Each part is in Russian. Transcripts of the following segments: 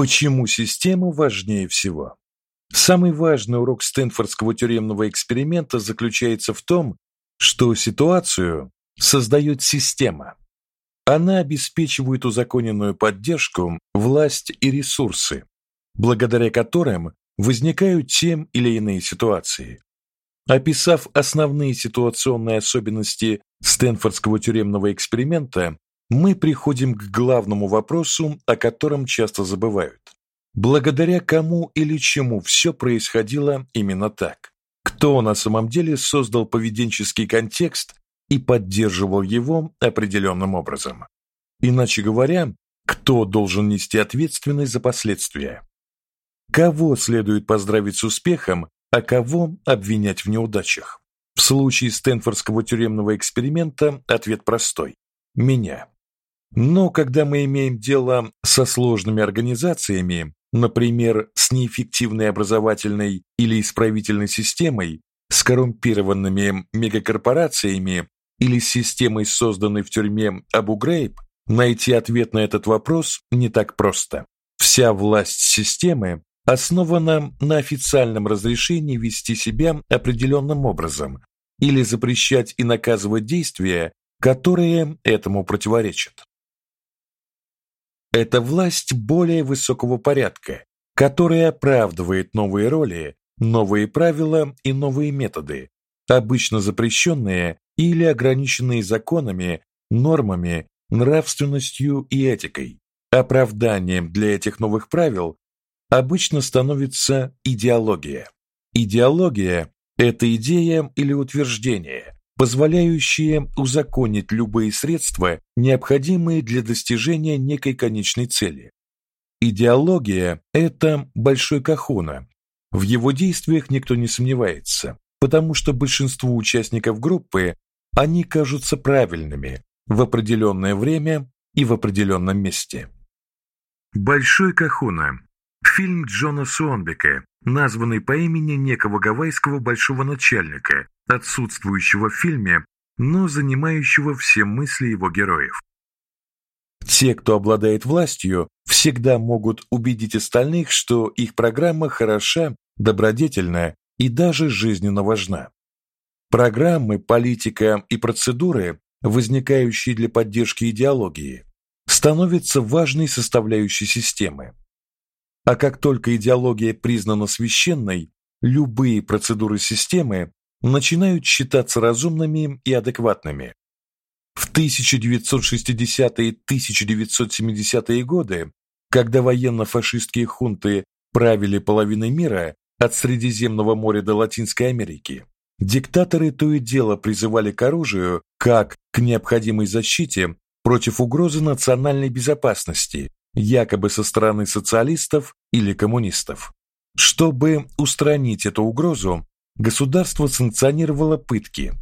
Почему система важнее всего? Самый важный урок Стэнфордского тюремного эксперимента заключается в том, что ситуацию создает система. Она обеспечивает узаконенную поддержку, власть и ресурсы, благодаря которым возникают тем или иные ситуации. Описав основные ситуационные особенности Стэнфордского тюремного эксперимента, мы приходим к главному вопросу, о котором часто забывают. Благодаря кому или чему все происходило именно так? Кто на самом деле создал поведенческий контекст и поддерживал его определенным образом? Иначе говоря, кто должен нести ответственность за последствия? Кого следует поздравить с успехом, а кого обвинять в неудачах? В случае Стэнфордского тюремного эксперимента ответ простой меня. Но когда мы имеем дело со сложными организациями, например, с неэффективной образовательной или исправительной системой, с коррумпированными мегакорпорациями или с системой, созданной в тюрьме Абу-Грейб, найти ответ на этот вопрос не так просто. Вся власть системы основана на официальном разрешении вести себя определенным образом или запрещать и наказывать действия, которые этому противоречат. Это власть более высокого порядка, которая оправдывает новые роли, новые правила и новые методы, обычно запрещенные или ограниченные законами, нормами, нравственностью и этикой. Оправданием для этих новых правил обычно становится идеология. Идеология это идея или утверждение, позволяющие узаконить любые средства, необходимые для достижения некой конечной цели. Идеология это большой кахуна. В его действиях никто не сомневается, потому что большинству участников группы они кажутся правильными в определенное время и в определенном месте. Большой кахуна фильм Джона Суонбека, названный по имени некого гавайского большого начальника, отсутствующего в фильме, но занимающего все мысли его героев. Те, кто обладает властью, всегда могут убедить остальных, что их программа хороша, добродетельна и даже жизненно важна. Программы, политика и процедуры, возникающие для поддержки идеологии, становятся важной составляющей системы. А как только идеология признана священной, любые процедуры системы начинают считаться разумными и адекватными. В 1960-е и 1970-е годы, когда военно-фашистские хунты правили половиной мира от Средиземного моря до Латинской Америки, диктаторы то и дело призывали к оружию как к необходимой защите против угрозы национальной безопасности, якобы со стороны социалистов или коммунистов. Чтобы устранить эту угрозу, государство санкционировало пытки,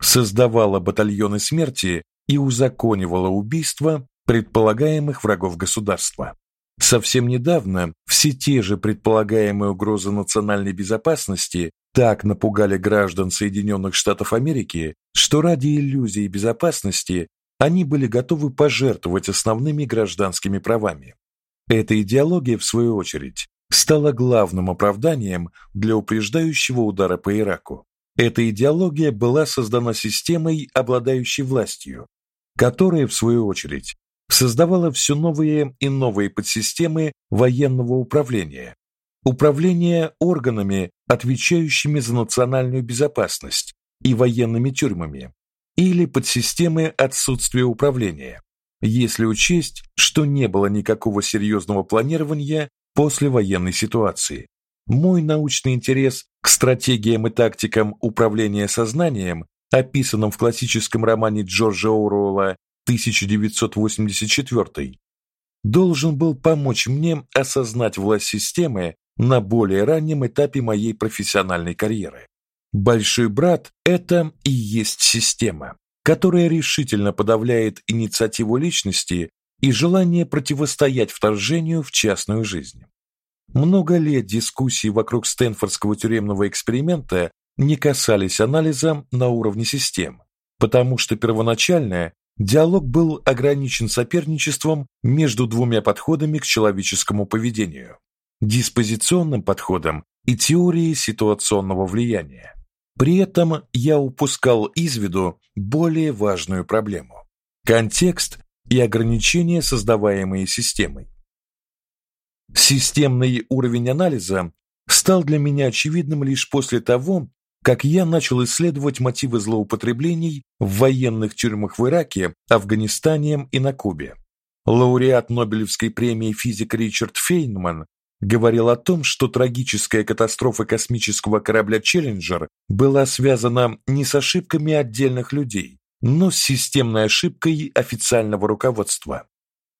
создавало батальоны смерти и узаконивало убийства предполагаемых врагов государства. Совсем недавно все те же предполагаемые угрозы национальной безопасности так напугали граждан Соединенных Штатов Америки, что ради иллюзии безопасности они были готовы пожертвовать основными гражданскими правами. Эта идеология, в свою очередь, стала главным оправданием для упреждающего удара по Ираку. Эта идеология была создана системой, обладающей властью, которая в свою очередь создавала все новые и новые подсистемы военного управления, управления органами, отвечающими за национальную безопасность, и военными тюрьмами, или подсистемы отсутствия управления, если учесть, что не было никакого серьезного планирования после военной ситуации. Мой научный интерес к стратегиям и тактикам управления сознанием, описанным в классическом романе Джорджа Оруэлла 1984, должен был помочь мне осознать власть системы на более раннем этапе моей профессиональной карьеры. Большой брат это и есть система, которая решительно подавляет инициативу личности и желание противостоять вторжению в частную жизнь. Много лет дискуссий вокруг Стэнфордского тюремного эксперимента не касались анализа на уровне систем, потому что первоначально диалог был ограничен соперничеством между двумя подходами к человеческому поведению: диспозиционным подходом и теорией ситуационного влияния. При этом я упускал из виду более важную проблему контекст и ограничения, создаваемые системой. Системный уровень анализа стал для меня очевидным лишь после того, как я начал исследовать мотивы злоупотреблений в военных тюрьмах в Ираке, Афганистане и на Кубе. Лауреат Нобелевской премии физик Ричард Фейнман говорил о том, что трагическая катастрофа космического корабля Челленджер была связана не с ошибками отдельных людей, но с системной ошибкой официального руководства.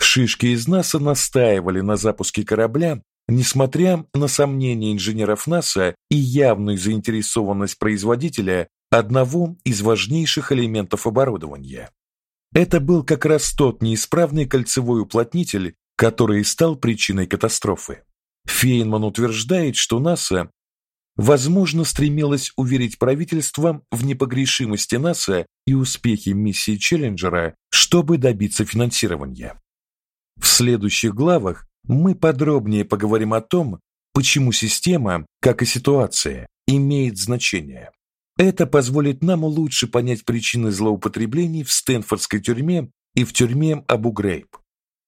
Шишки из НАСА настаивали на запуске корабля, несмотря на сомнения инженеров НАСА и явную заинтересованность производителя одного из важнейших элементов оборудования. Это был как раз тот неисправный кольцевой уплотнитель, который стал причиной катастрофы. Фейнман утверждает, что НАСА возможно стремилась уверить правительство в непогрешимости НАСА и успехе миссии Челленджера, чтобы добиться финансирования. В следующих главах мы подробнее поговорим о том, почему система, как и ситуация, имеет значение. Это позволит нам лучше понять причины злоупотреблений в Стэнфордской тюрьме и в тюрьме Абу-Грейб.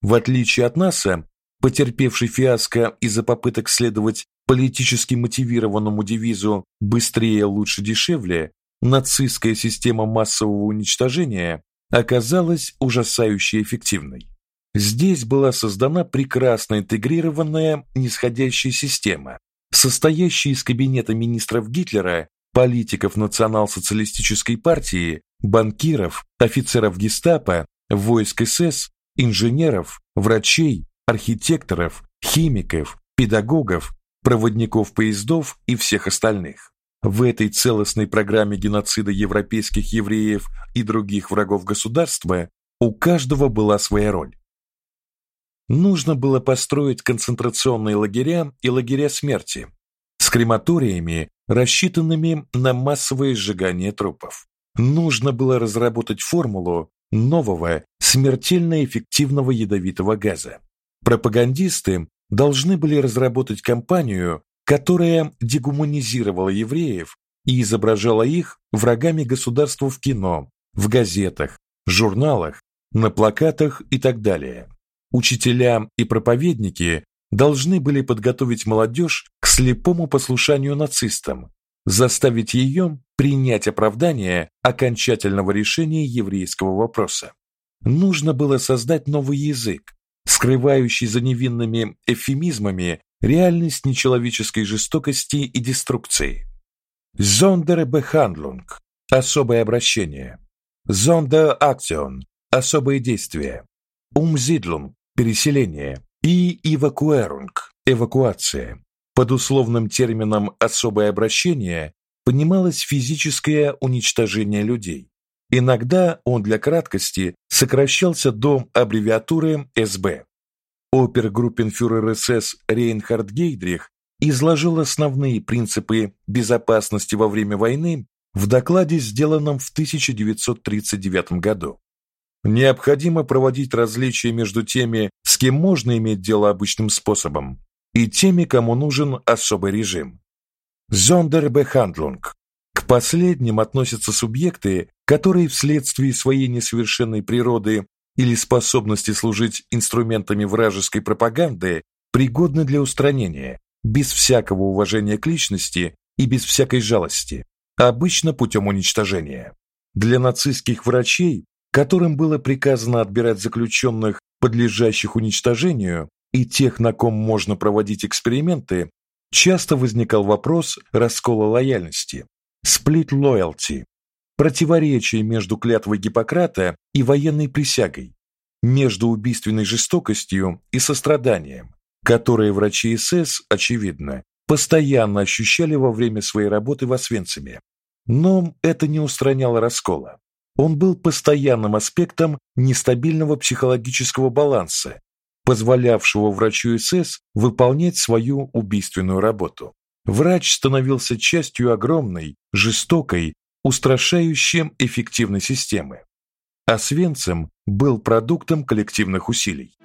В отличие от НАСА, потерпевший фиаско из-за попыток следовать политически мотивированному девизу «быстрее, лучше, дешевле», нацистская система массового уничтожения оказалась ужасающе эффективной. Здесь была создана прекрасно интегрированная нисходящая система, состоящая из кабинета министров Гитлера, политиков национал-социалистической партии, банкиров, офицеров Гестапо, войск СС, инженеров, врачей, архитекторов, химиков, педагогов, проводников поездов и всех остальных. В этой целостной программе геноцида европейских евреев и других врагов государства у каждого была своя роль. Нужно было построить концентрационные лагеря и лагеря смерти с крематориями, рассчитанными на массовое сжигание трупов. Нужно было разработать формулу нового смертельно эффективного ядовитого газа. Пропагандисты должны были разработать кампанию, которая дегуманизировала евреев и изображала их врагами государства в кино, в газетах, журналах, на плакатах и так далее. Учителя и проповедники должны были подготовить молодежь к слепому послушанию нацистам, заставить ее принять оправдание окончательного решения еврейского вопроса. Нужно было создать новый язык, скрывающий за невинными эвфемизмами реальность нечеловеческой жестокости и деструкции. Sonderbehandlung – особое обращение. Sonderaktion – особые действия. Umsiedlung – переселение. И Evakuerung – эвакуация. Под условным термином «особое обращение» понималось физическое уничтожение людей. Иногда он для краткости сокращался до аббревиатуры СБ. Опергруппенфюрер СС Рейнхард Гейдрих изложил основные принципы безопасности во время войны в докладе, сделанном в 1939 году. Необходимо проводить различия между теми, с кем можно иметь дело обычным способом, и теми, кому нужен особый режим. Зондербехандлунг. К последним относятся субъекты, которые вследствие своей несовершенной природы или способности служить инструментами вражеской пропаганды пригодны для устранения без всякого уважения к личности и без всякой жалости, обычно путем уничтожения. Для нацистских врачей, которым было приказано отбирать заключенных, подлежащих уничтожению, и тех, на ком можно проводить эксперименты, часто возникал вопрос раскола лояльности, split loyalty, противоречие между клятвой Гиппократа и военной присягой, между убийственной жестокостью и состраданием, которые врачи СС, очевидно, постоянно ощущали во время своей работы в Освенциме. Но это не устраняло раскола. Он был постоянным аспектом нестабильного психологического баланса, позволявшего врачу СС выполнять свою убийственную работу. Врач становился частью огромной, жестокой устрашающим эффективной системы. а Свенцем был продуктом коллективных усилий.